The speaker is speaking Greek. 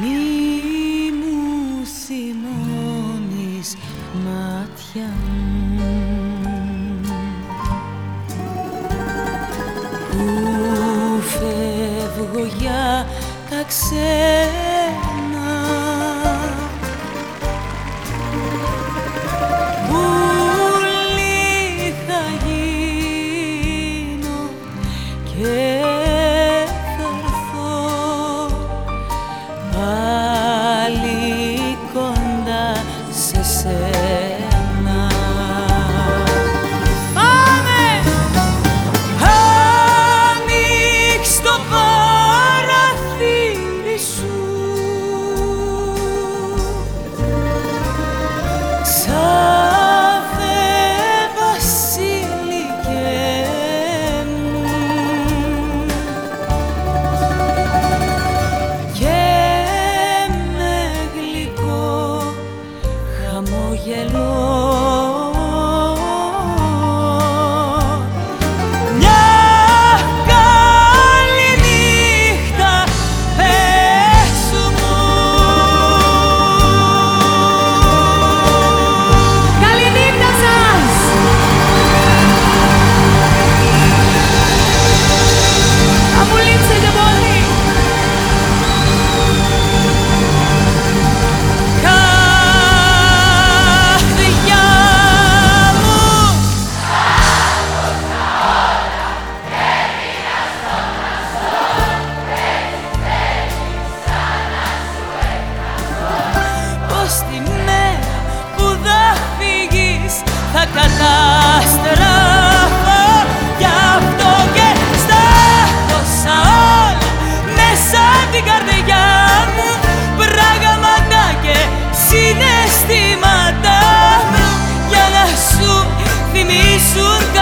Μη μου σημώνεις μάτια μου. Που φεύγω για τα ξένα 叶落 순간